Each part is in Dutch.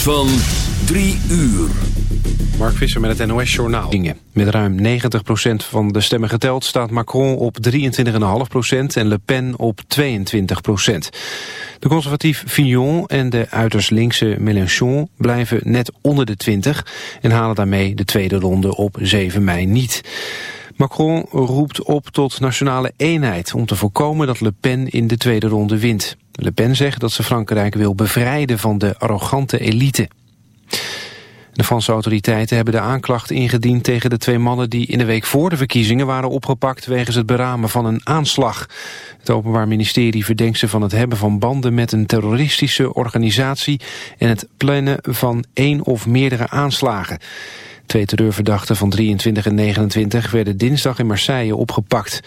van 3 uur. Mark Visser met het NOS Journaal. Met ruim 90% van de stemmen geteld staat Macron op 23,5% en Le Pen op 22%. De conservatief Fillon en de uiterst linkse Mélenchon blijven net onder de 20 en halen daarmee de tweede ronde op 7 mei niet. Macron roept op tot nationale eenheid om te voorkomen dat Le Pen in de tweede ronde wint. Le Pen zegt dat ze Frankrijk wil bevrijden van de arrogante elite. De Franse autoriteiten hebben de aanklacht ingediend tegen de twee mannen die in de week voor de verkiezingen waren opgepakt wegens het beramen van een aanslag. Het Openbaar Ministerie verdenkt ze van het hebben van banden met een terroristische organisatie en het plannen van één of meerdere aanslagen. Twee terreurverdachten van 23 en 29 werden dinsdag in Marseille opgepakt.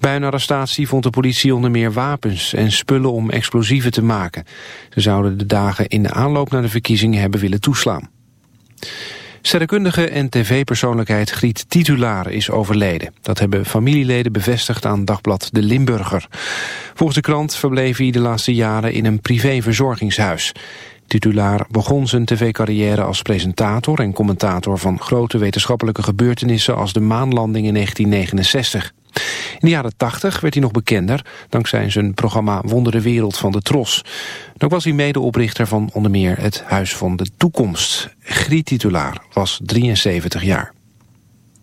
Bij een arrestatie vond de politie onder meer wapens en spullen om explosieven te maken. Ze zouden de dagen in de aanloop naar de verkiezingen hebben willen toeslaan. Sterrenkundige en tv-persoonlijkheid Griet Titulaar is overleden. Dat hebben familieleden bevestigd aan dagblad De Limburger. Volgens de krant verbleef hij de laatste jaren in een privéverzorgingshuis. Titulaar begon zijn tv-carrière als presentator en commentator van grote wetenschappelijke gebeurtenissen als de maanlanding in 1969. In de jaren 80 werd hij nog bekender dankzij zijn programma Wondere Wereld van de Tros. En ook was hij medeoprichter van onder meer het Huis van de Toekomst. Griet Titulaar was 73 jaar.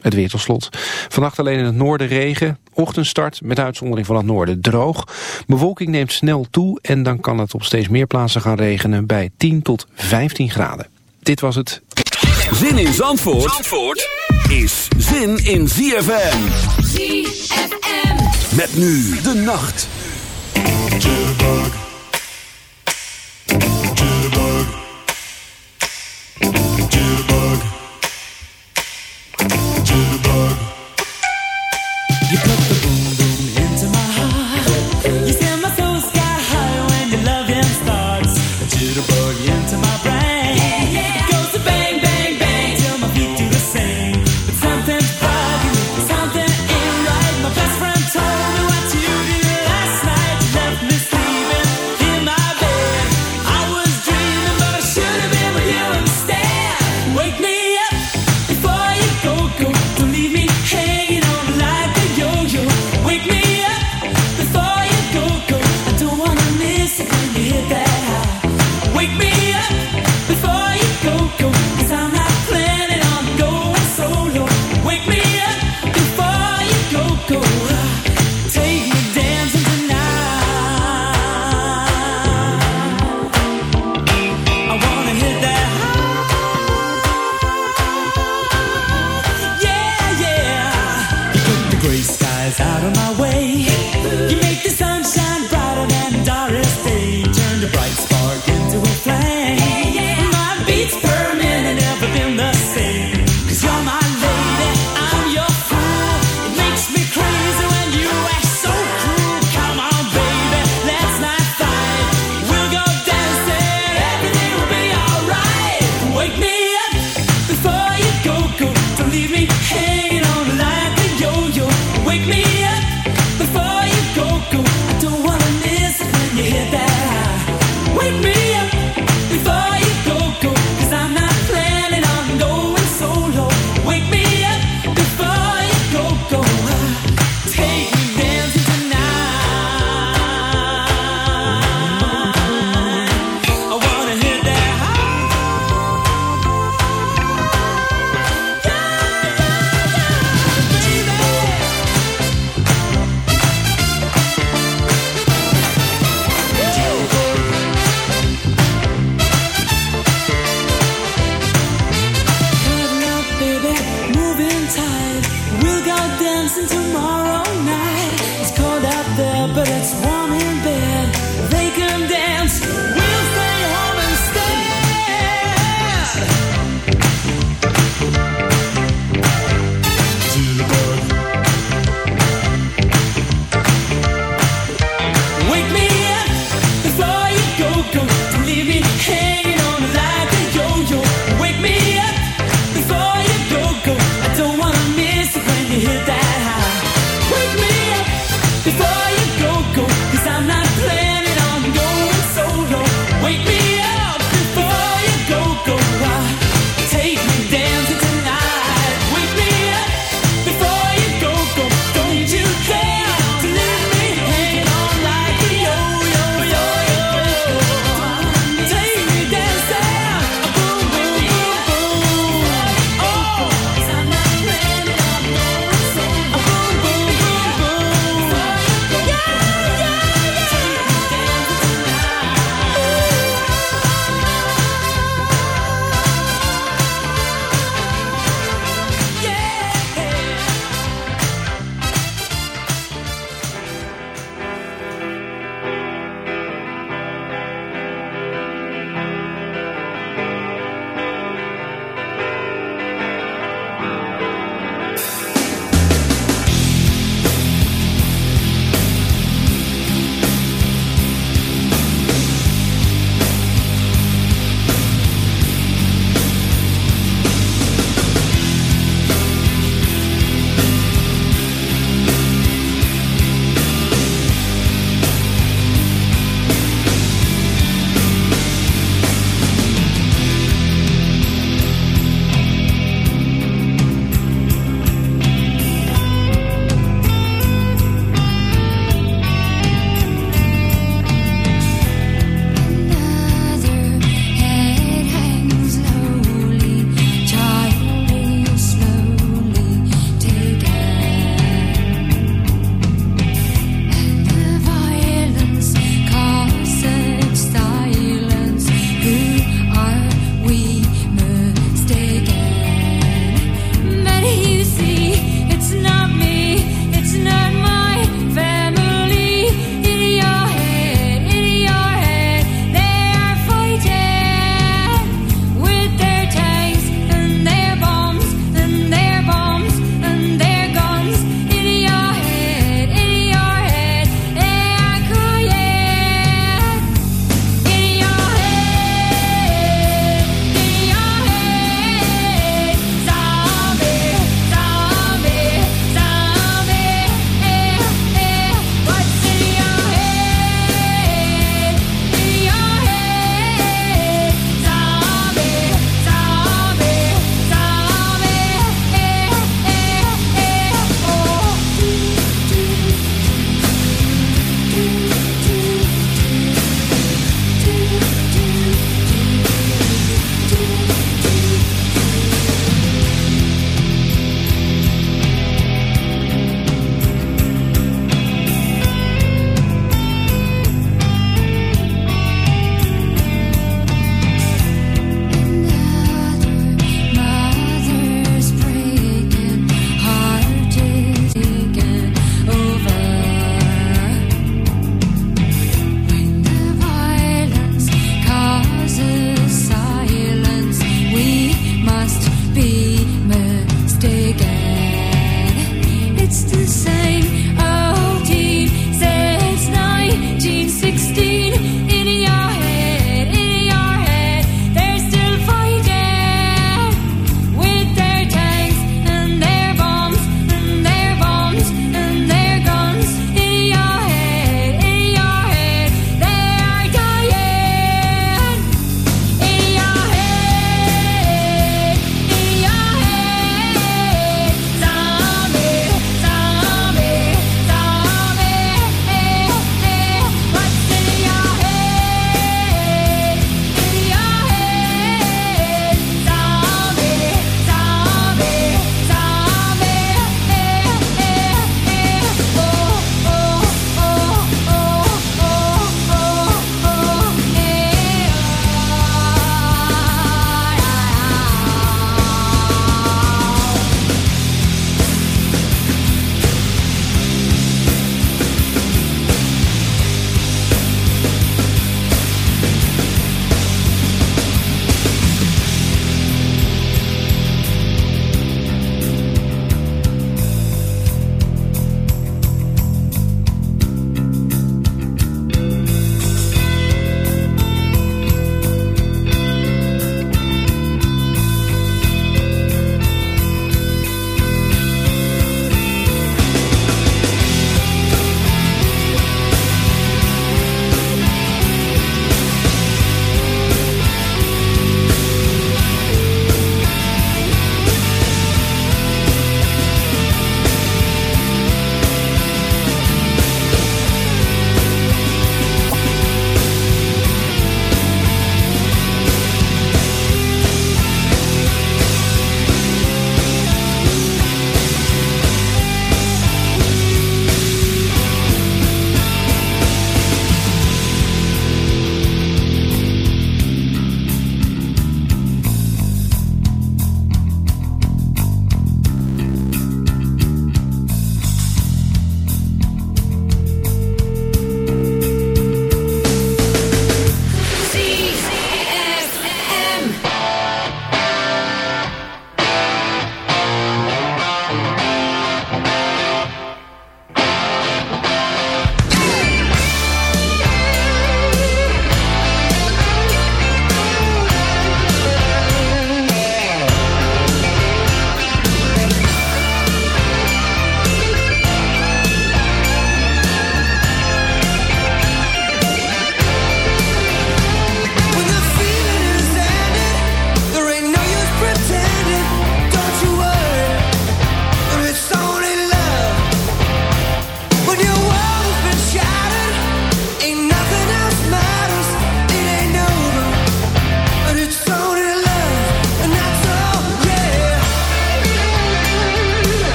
Het weer tot slot. Vannacht alleen in het noorden regen. Ochtendstart met uitzondering van het noorden droog. Bewolking neemt snel toe en dan kan het op steeds meer plaatsen gaan regenen bij 10 tot 15 graden. Dit was het. Zin in Zandvoort, Zandvoort is zin in ZFM. ZFM. Met nu de nacht.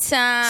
time.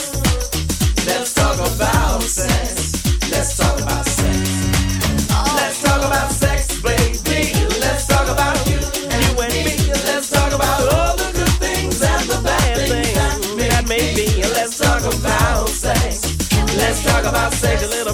about sex, a little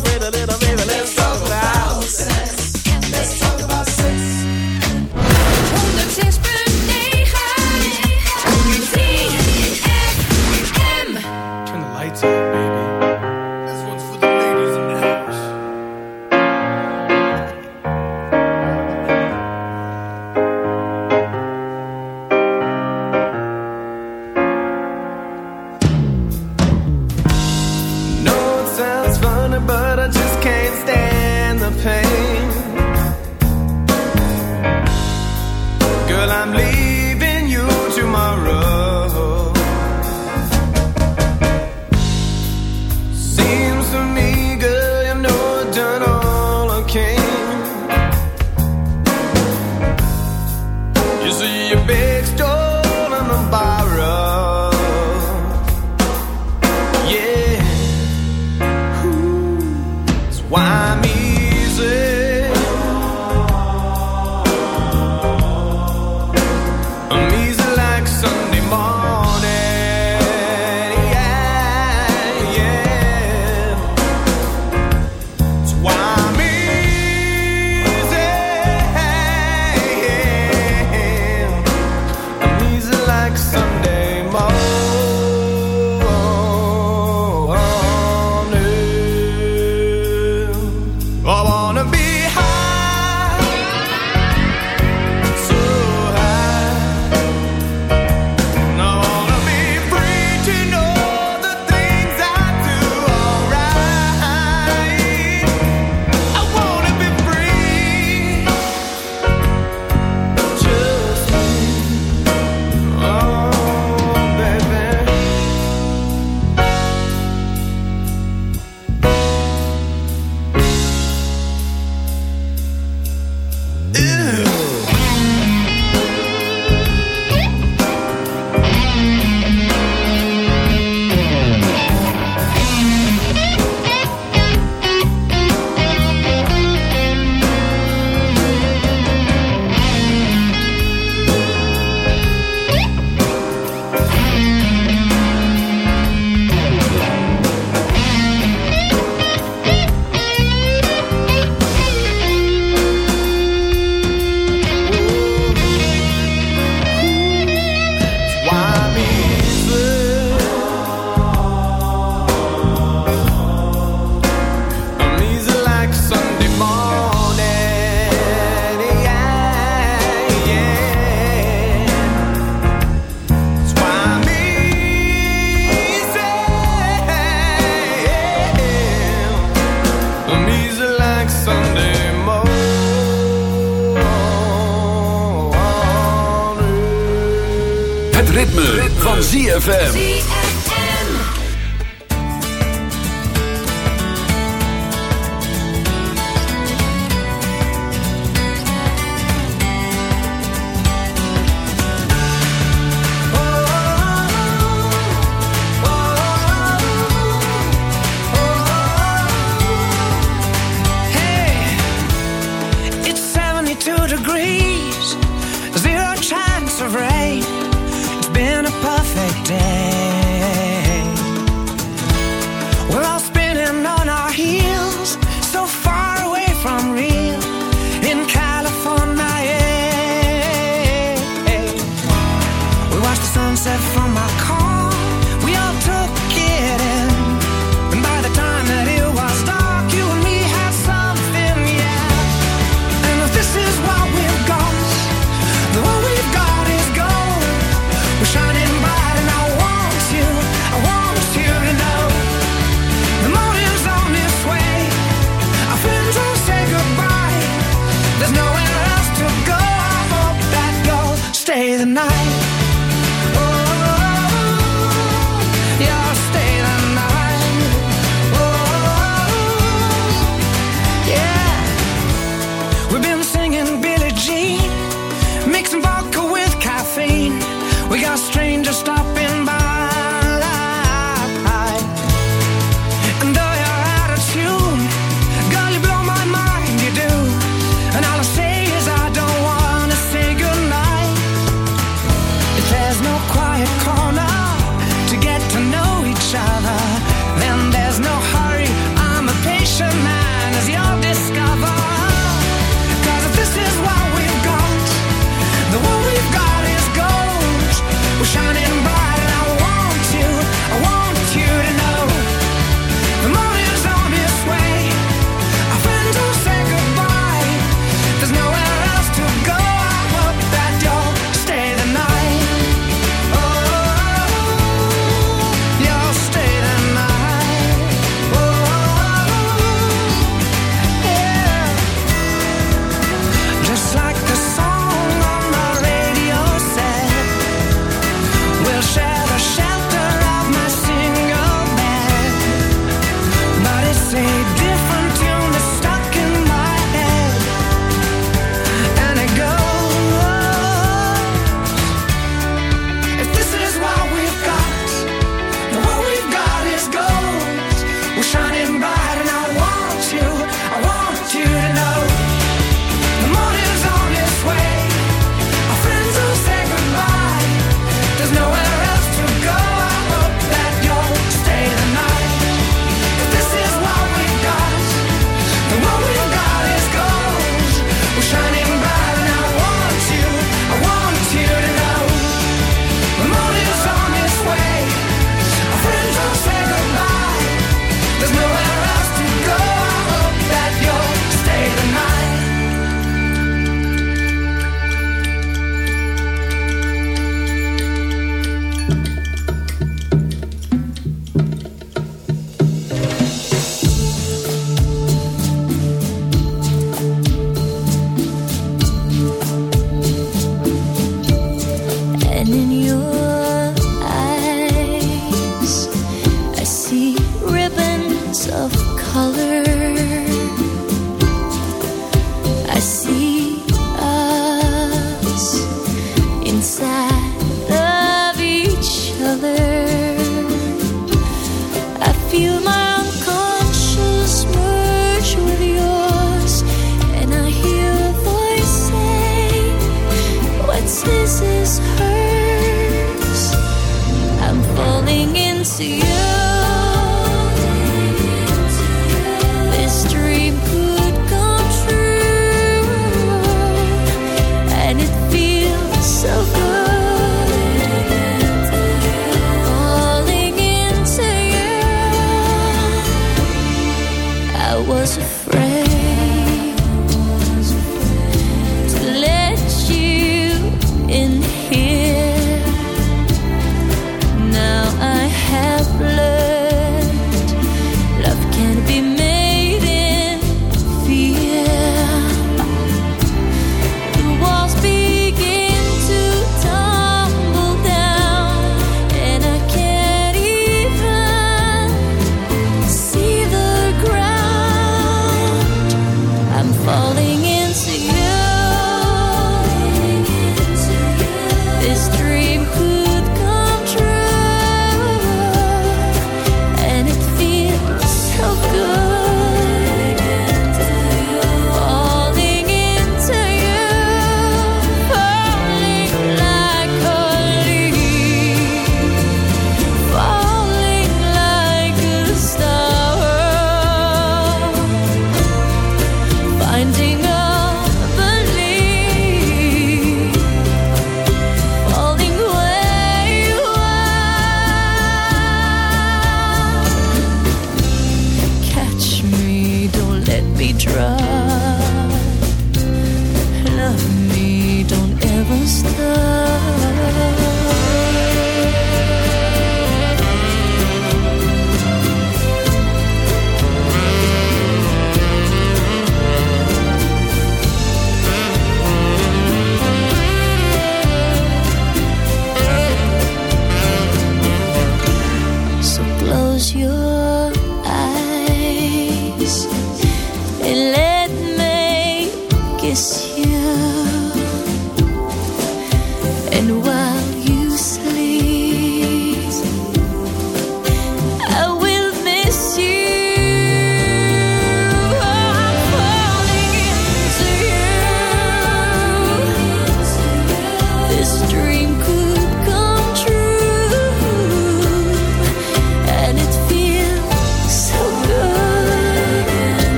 ritme, van ZFM.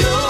Dios.